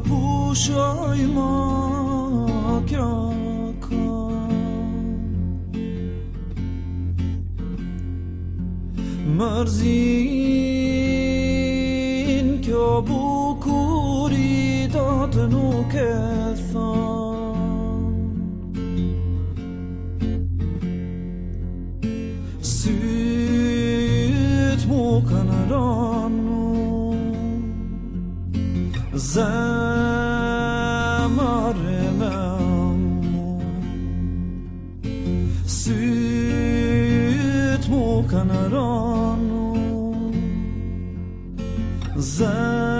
pushoj ma kja kam Mërzin kjo bukurit atë nuk e tham Sytë mu ka ranë زمر مو سيت مو كان رانو زمر